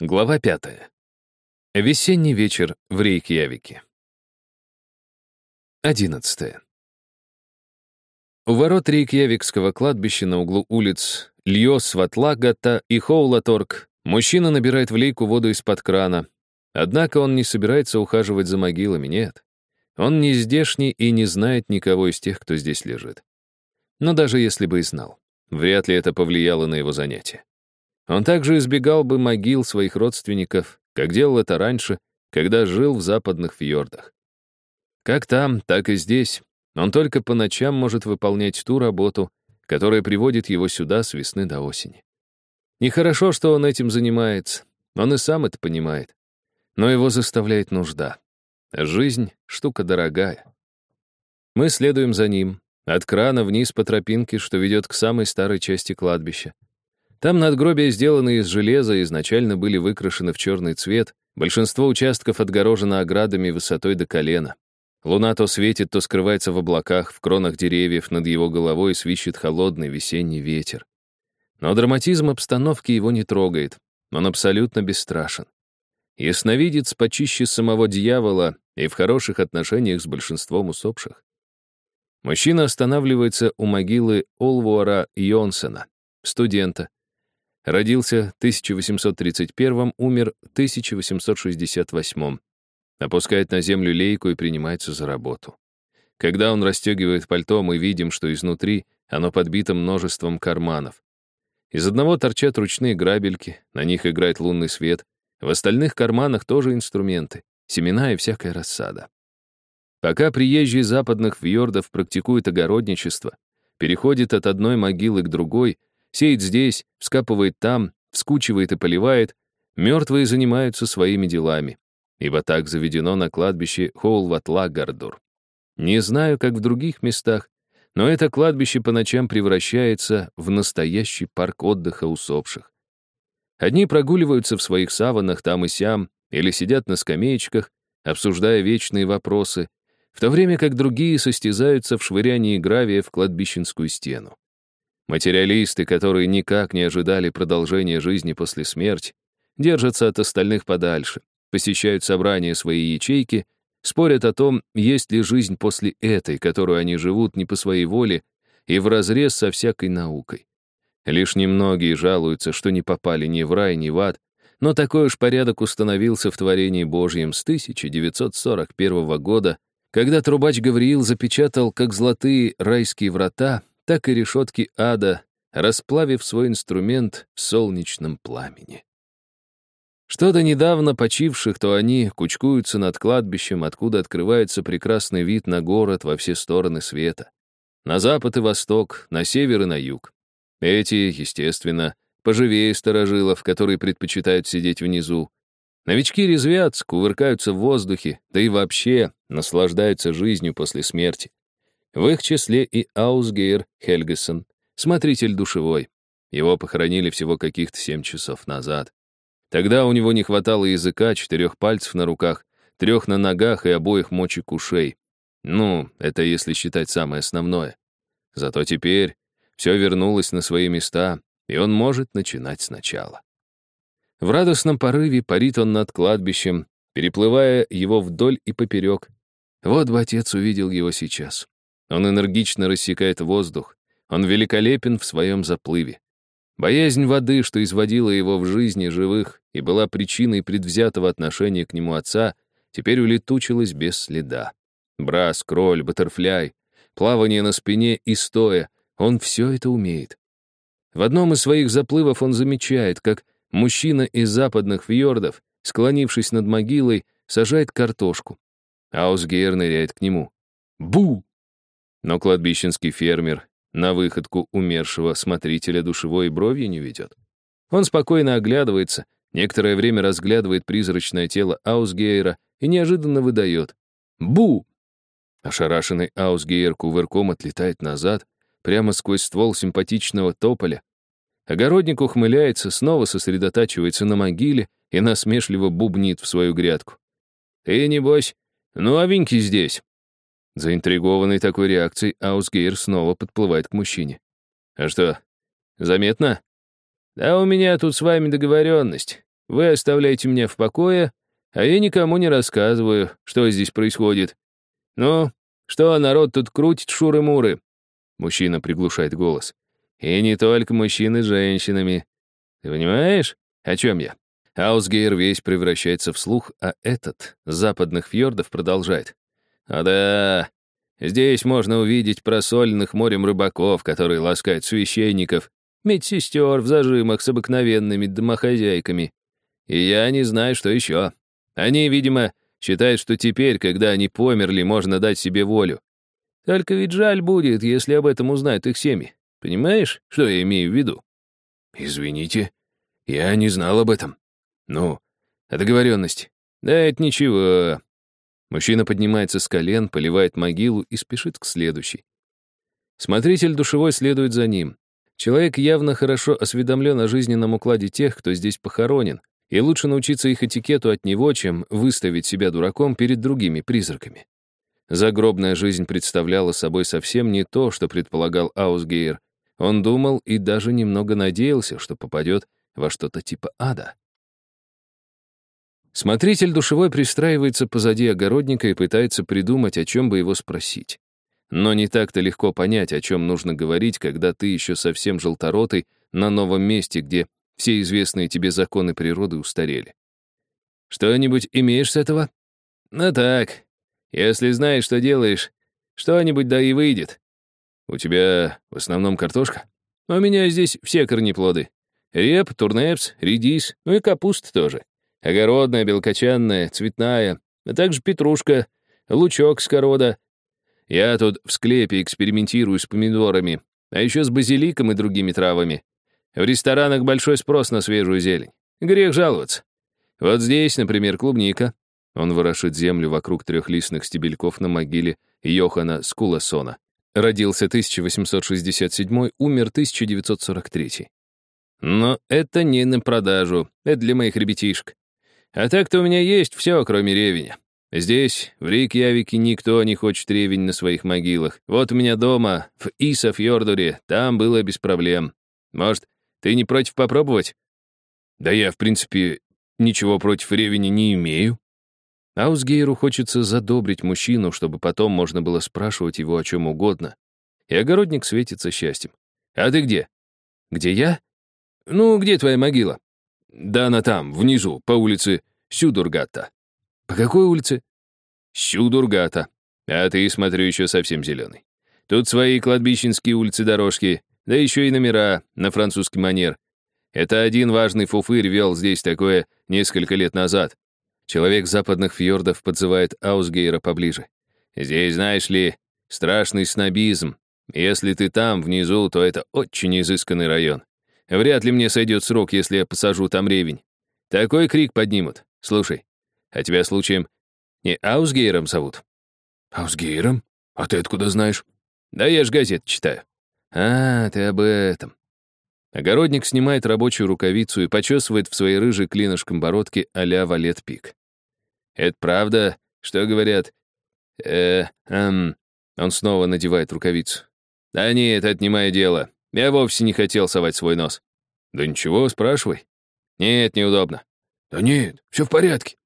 Глава пятая. Весенний вечер в Рейкьявике. Одиннадцатое. У ворот Рейкьявикского кладбища на углу улиц Льос, Ватлагата и Хоулаторг мужчина набирает в лейку воду из-под крана. Однако он не собирается ухаживать за могилами, нет. Он не здешний и не знает никого из тех, кто здесь лежит. Но даже если бы и знал, вряд ли это повлияло на его занятие. Он также избегал бы могил своих родственников, как делал это раньше, когда жил в западных фьордах. Как там, так и здесь. Он только по ночам может выполнять ту работу, которая приводит его сюда с весны до осени. Нехорошо, что он этим занимается. Он и сам это понимает. Но его заставляет нужда. Жизнь — штука дорогая. Мы следуем за ним, от крана вниз по тропинке, что ведет к самой старой части кладбища. Там надгробия, сделанные из железа, изначально были выкрашены в черный цвет, большинство участков отгорожено оградами высотой до колена. Луна то светит, то скрывается в облаках, в кронах деревьев над его головой свищет холодный весенний ветер. Но драматизм обстановки его не трогает, он абсолютно бесстрашен. Ясновидец почище самого дьявола и в хороших отношениях с большинством усопших. Мужчина останавливается у могилы Олвуара Йонсена, студента, Родился в 1831, умер в 1868. Опускает на землю лейку и принимается за работу. Когда он расстегивает пальто, мы видим, что изнутри оно подбито множеством карманов. Из одного торчат ручные грабельки, на них играет лунный свет, в остальных карманах тоже инструменты, семена и всякая рассада. Пока приезжие западных фьордов практикуют огородничество, переходит от одной могилы к другой — Сеет здесь, вскапывает там, вскучивает и поливает. Мертвые занимаются своими делами, ибо так заведено на кладбище Хоулватлагардур. Не знаю, как в других местах, но это кладбище по ночам превращается в настоящий парк отдыха усопших. Одни прогуливаются в своих саванах там и сям, или сидят на скамеечках, обсуждая вечные вопросы, в то время как другие состязаются в швырянии гравия в кладбищенскую стену. Материалисты, которые никак не ожидали продолжения жизни после смерти, держатся от остальных подальше, посещают собрания своей ячейки, спорят о том, есть ли жизнь после этой, которую они живут не по своей воле и вразрез со всякой наукой. Лишь немногие жалуются, что не попали ни в рай, ни в ад, но такой уж порядок установился в творении Божьем с 1941 года, когда трубач Гавриил запечатал, как золотые райские врата, так и решетки ада, расплавив свой инструмент в солнечном пламени. Что до недавно почивших, то они кучкуются над кладбищем, откуда открывается прекрасный вид на город во все стороны света. На запад и восток, на север и на юг. Эти, естественно, поживее сторожилов, которые предпочитают сидеть внизу. Новички резвят, кувыркаются в воздухе, да и вообще наслаждаются жизнью после смерти. В их числе и Аусгейр Хельгесон, смотритель душевой. Его похоронили всего каких-то семь часов назад. Тогда у него не хватало языка, четырех пальцев на руках, трех на ногах и обоих мочек ушей. Ну, это если считать самое основное. Зато теперь все вернулось на свои места, и он может начинать сначала. В радостном порыве парит он над кладбищем, переплывая его вдоль и поперек. Вот бы отец увидел его сейчас. Он энергично рассекает воздух. Он великолепен в своем заплыве. Боязнь воды, что изводила его в жизни живых и была причиной предвзятого отношения к нему отца, теперь улетучилась без следа. Брас, кроль, баттерфляй, плавание на спине и стоя — он все это умеет. В одном из своих заплывов он замечает, как мужчина из западных фьордов, склонившись над могилой, сажает картошку. Аусгейр ныряет к нему. «Бу!» Но кладбищенский фермер на выходку умершего смотрителя душевой бровью не ведет. Он спокойно оглядывается, некоторое время разглядывает призрачное тело Аусгейра и неожиданно выдает «Бу!». Ошарашенный Аусгейр кувырком отлетает назад, прямо сквозь ствол симпатичного тополя. Огородник ухмыляется, снова сосредотачивается на могиле и насмешливо бубнит в свою грядку. «Ты, небось, новенький здесь?» Заинтригованный такой реакцией, Аусгейр снова подплывает к мужчине. «А что, заметно?» «Да у меня тут с вами договоренность. Вы оставляете меня в покое, а я никому не рассказываю, что здесь происходит. Ну, что народ тут крутит шуры-муры?» Мужчина приглушает голос. «И не только мужчины с женщинами. Ты понимаешь, о чем я?» Аусгейр весь превращается в слух, а этот, западных фьордов, продолжает. «А да, здесь можно увидеть просоленных морем рыбаков, которые ласкают священников, медсестер в зажимах с обыкновенными домохозяйками. И я не знаю, что еще. Они, видимо, считают, что теперь, когда они померли, можно дать себе волю. Только ведь жаль будет, если об этом узнают их семьи. Понимаешь, что я имею в виду?» «Извините, я не знал об этом», «Ну, о договоренности». «Да это ничего». Мужчина поднимается с колен, поливает могилу и спешит к следующей. Смотритель душевой следует за ним. Человек явно хорошо осведомлен о жизненном укладе тех, кто здесь похоронен, и лучше научиться их этикету от него, чем выставить себя дураком перед другими призраками. Загробная жизнь представляла собой совсем не то, что предполагал Аусгейр. Он думал и даже немного надеялся, что попадет во что-то типа ада. Смотритель душевой пристраивается позади огородника и пытается придумать, о чем бы его спросить. Но не так-то легко понять, о чем нужно говорить, когда ты еще совсем желторотый на новом месте, где все известные тебе законы природы устарели. Что-нибудь имеешь с этого? Ну так, если знаешь, что делаешь, что-нибудь да и выйдет. У тебя в основном картошка? У меня здесь все корнеплоды. Реп, турнепс, редис, ну и капуста тоже. Огородная, белкочанная, цветная, а также петрушка, лучок с. Я тут в склепе экспериментирую с помидорами, а еще с базиликом и другими травами. В ресторанах большой спрос на свежую зелень. Грех жаловаться. Вот здесь, например, клубника. Он ворошит землю вокруг трехлистных стебельков на могиле Йохана Скуласона. Родился 1867, умер 1943. Но это не на продажу, это для моих ребятишек. А так-то у меня есть все, кроме ревеня. Здесь, в Рейкьявике, никто не хочет ревень на своих могилах. Вот у меня дома, в Исафьордуре, там было без проблем. Может, ты не против попробовать? Да я, в принципе, ничего против ревени не имею. Аусгейру хочется задобрить мужчину, чтобы потом можно было спрашивать его о чем угодно. И огородник светится счастьем. «А ты где?» «Где я?» «Ну, где твоя могила?» Да она там, внизу, по улице Сюдургата. По какой улице? Сюдургата. А ты, смотрю, еще совсем зеленый. Тут свои кладбищенские улицы-дорожки, да еще и номера на французский манер. Это один важный фуфырь вел здесь такое несколько лет назад. Человек западных фьордов подзывает Аусгейра поближе. Здесь, знаешь ли, страшный снобизм. Если ты там, внизу, то это очень изысканный район. Вряд ли мне сойдет срок, если я посажу там ревень. Такой крик поднимут. Слушай, а тебя случаем не Аусгейром зовут? Аусгейром? А ты откуда знаешь? Да я ж газет читаю. А, ты об этом. Огородник снимает рабочую рукавицу и почесывает в своей рыжей клинышком бородке а-ля Валет Пик. Это правда, что говорят? Э, эм... Он снова надевает рукавицу. Да нет, это не мое дело. Я вовсе не хотел совать свой нос. Да ничего, спрашивай. Нет, неудобно. Да нет, все в порядке.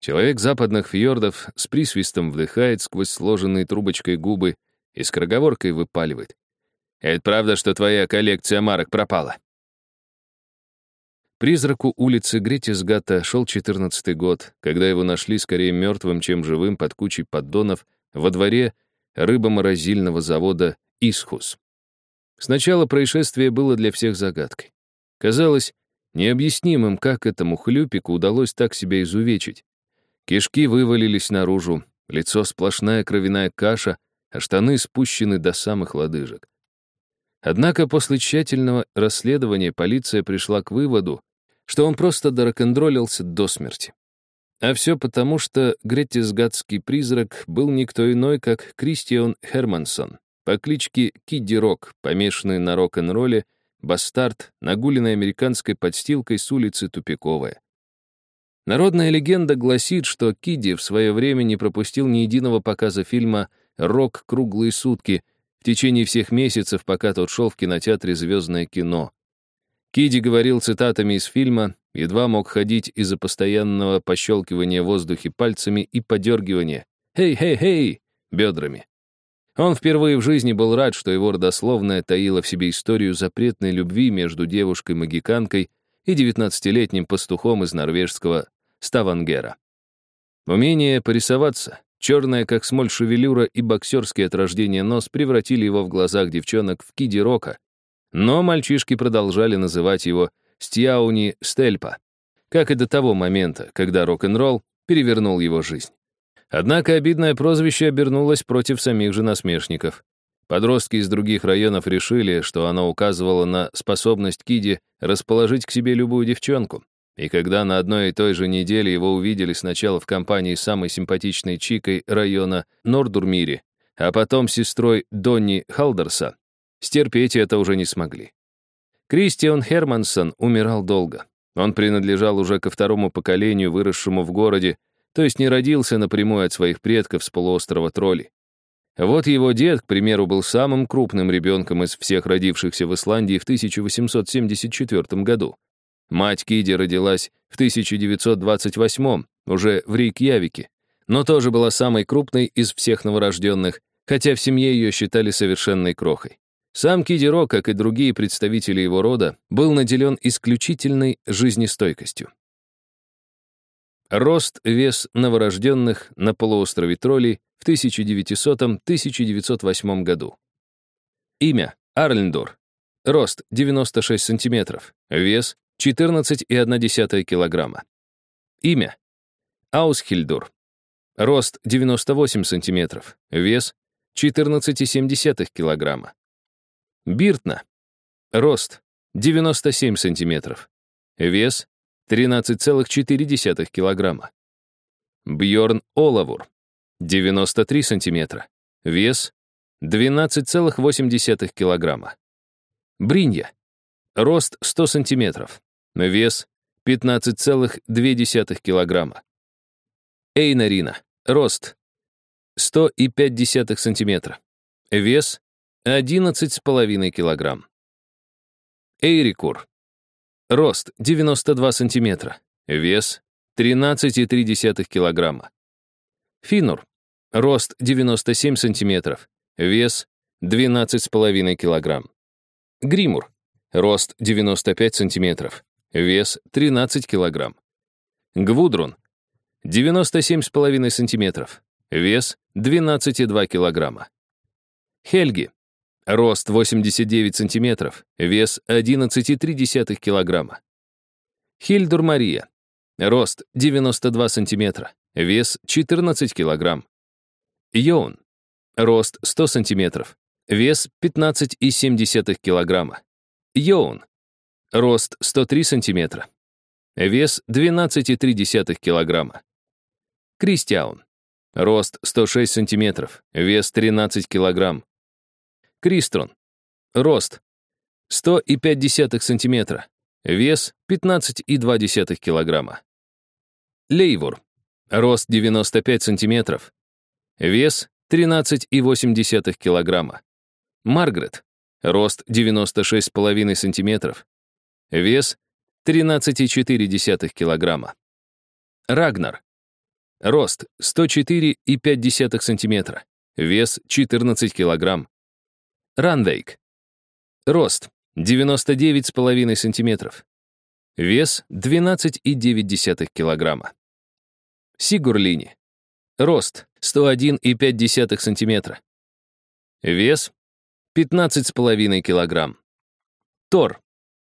Человек западных фьордов с присвистом вдыхает сквозь сложенные трубочкой губы и с скороговоркой выпаливает. Это правда, что твоя коллекция марок пропала? Призраку улицы Гретисгата шел четырнадцатый год, когда его нашли скорее мертвым, чем живым под кучей поддонов во дворе рыбоморозильного завода «Исхус». Сначала происшествие было для всех загадкой. Казалось необъяснимым, как этому хлюпику удалось так себя изувечить. Кишки вывалились наружу, лицо сплошная кровяная каша, а штаны спущены до самых лодыжек. Однако после тщательного расследования полиция пришла к выводу, что он просто дорокендролился до смерти. А все потому, что гретисгатский призрак был никто иной, как Кристиан Хермансон, по кличке Кидди Рок, помешанный на рок-н-ролле, бастард, нагуленный американской подстилкой с улицы Тупиковая. Народная легенда гласит, что Кидди в свое время не пропустил ни единого показа фильма «Рок. Круглые сутки» в течение всех месяцев, пока тот шел в кинотеатре «Звездное кино». Киди говорил цитатами из фильма, едва мог ходить из-за постоянного пощелкивания в воздухе пальцами и подергивания «Хей-хей-хей!» бедрами. Он впервые в жизни был рад, что его родословная таила в себе историю запретной любви между девушкой-магиканкой и девятнадцатилетним пастухом из норвежского Ставангера. Умение порисоваться, черная как смоль шевелюра и боксерский от рождения нос превратили его в глазах девчонок в киди рока, но мальчишки продолжали называть его Стьяуни Стельпа, как и до того момента, когда рок-н-ролл перевернул его жизнь. Однако обидное прозвище обернулось против самих же насмешников. Подростки из других районов решили, что оно указывало на способность Киди расположить к себе любую девчонку. И когда на одной и той же неделе его увидели сначала в компании с самой симпатичной чикой района Нордурмири, а потом сестрой Донни Халдерса, стерпеть это уже не смогли. Кристиан Хермансон умирал долго. Он принадлежал уже ко второму поколению, выросшему в городе, то есть не родился напрямую от своих предков с полуострова Тролли. Вот его дед, к примеру, был самым крупным ребенком из всех родившихся в Исландии в 1874 году. Мать Киди родилась в 1928 уже в Рейкьявике, но тоже была самой крупной из всех новорожденных, хотя в семье ее считали совершенной крохой. Сам Киди Рок, как и другие представители его рода, был наделен исключительной жизнестойкостью. Рост, вес новорожденных на полуострове Тролли в 1900-1908 году. Имя — Арлендор. Рост — 96 сантиметров. Вес — 14,1 килограмма. Имя — Аусхильдур. Рост — 98 сантиметров. Вес — 14,7 килограмма. Биртна. Рост — 97 сантиметров. Вес 13,4 килограмма. Бьорн Олавур, 93 сантиметра. Вес 12,8 килограмма. Бринья. Рост 100 сантиметров. Вес 15,2 килограмма. Эйнарина. Рост 100,5 сантиметра. Вес 11,5 килограмм. Эйрикур. Рост 92 сантиметра. Вес 13,3 килограмма. Финур. Рост 97 сантиметров. Вес 12,5 килограмм. Гримур. Рост 95 сантиметров. Вес 13 килограмм. Гвудрун. 97,5 сантиметров. Вес 12,2 килограмма. Хельги. Рост 89 сантиметров, вес 11,3 килограмма. Хильдур Мария. Рост 92 сантиметра, вес 14 килограмм. Йоун. Рост 100 сантиметров, вес 15,7 килограмма. Йоун. Рост 103 сантиметра, вес 12,3 килограмма. Кристиаун. Рост 106 сантиметров, вес 13 килограмм. Кристрон. Рост 100,5 сантиметра. Вес 15,2 килограмма. Лейвур. Рост 95 сантиметров. Вес 13,8 килограмма. Маргарет. Рост 96,5 сантиметров. Вес 13,4 килограмма. Рагнар. Рост 104,5 сантиметра. Вес 14 килограмм. Ранвейк. Рост 99,5 сантиметров. Вес 12,9 килограмма. Сигурлини. Рост 101,5 сантиметра. Вес 15,5 килограмм. Тор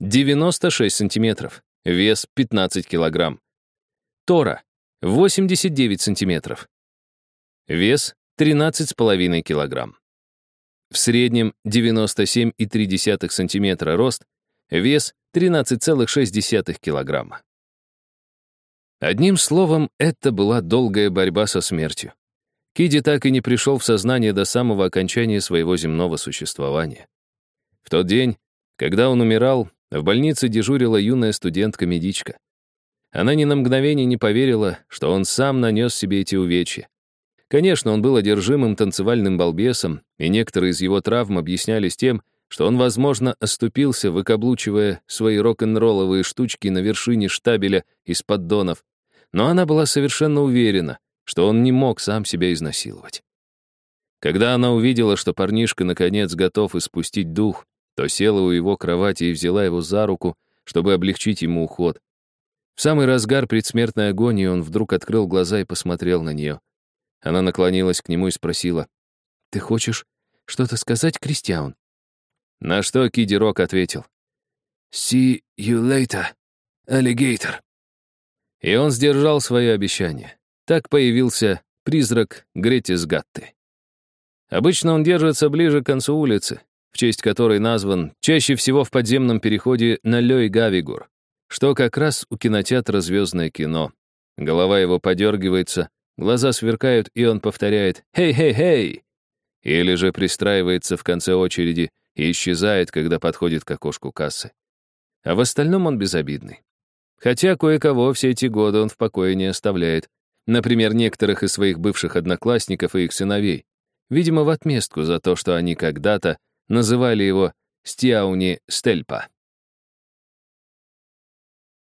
96 сантиметров. Вес 15 килограмм. Тора 89 сантиметров. Вес 13,5 килограмм. В среднем 97,3 см рост, вес 13,6 кг. Одним словом, это была долгая борьба со смертью. Киди так и не пришел в сознание до самого окончания своего земного существования. В тот день, когда он умирал, в больнице дежурила юная студентка-медичка. Она ни на мгновение не поверила, что он сам нанес себе эти увечья. Конечно, он был одержимым танцевальным балбесом, и некоторые из его травм объяснялись тем, что он, возможно, оступился, выкаблучивая свои рок-н-ролловые штучки на вершине штабеля из поддонов, но она была совершенно уверена, что он не мог сам себя изнасиловать. Когда она увидела, что парнишка наконец готов испустить дух, то села у его кровати и взяла его за руку, чтобы облегчить ему уход. В самый разгар предсмертной агонии он вдруг открыл глаза и посмотрел на нее. Она наклонилась к нему и спросила, «Ты хочешь что-то сказать, Кристиан?» На что Киди Рок ответил, «See you later, alligator». И он сдержал свое обещание. Так появился призрак Гретис Гатты. Обычно он держится ближе к концу улицы, в честь которой назван чаще всего в подземном переходе на Лёй Гавигур, что как раз у кинотеатра «Звездное кино». Голова его подергивается, глаза сверкают, и он повторяет «Хей-хей-хей!» Или же пристраивается в конце очереди и исчезает, когда подходит к окошку кассы. А в остальном он безобидный. Хотя кое-кого все эти годы он в покое не оставляет. Например, некоторых из своих бывших одноклассников и их сыновей. Видимо, в отместку за то, что они когда-то называли его Стиауни Стельпа.